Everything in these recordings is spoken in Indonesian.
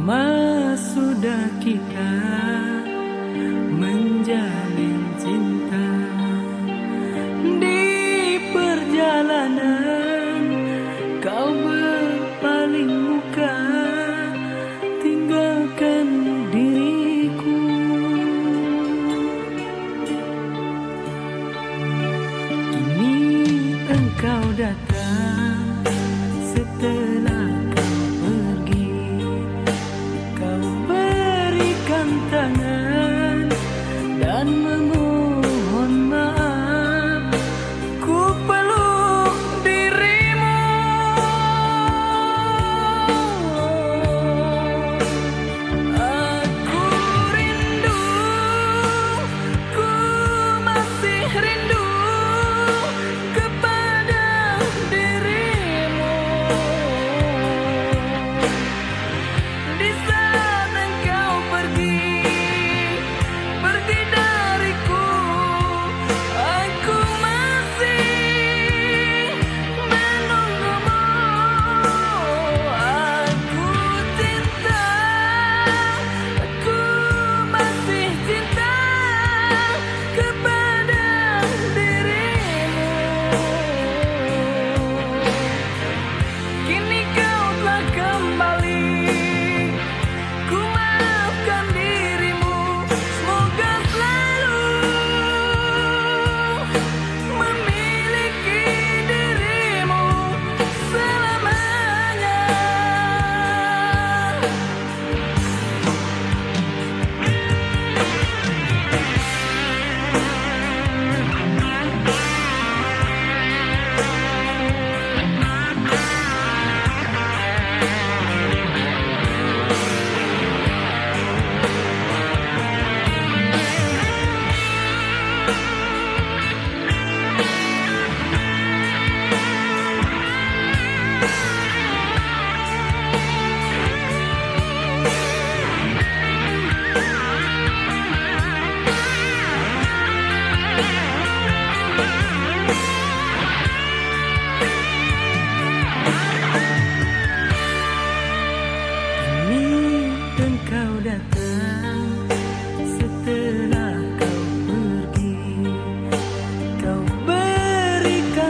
Lama sudah kita menjalin cinta. Di perjalanan kau berpaling muka. Tinggalkan diriku. Kini engkau datang.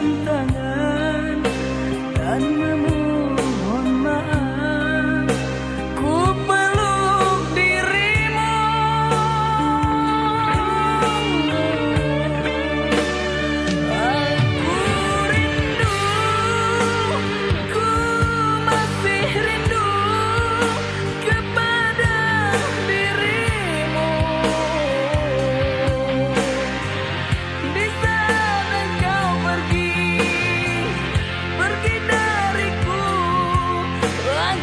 cantan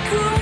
cool.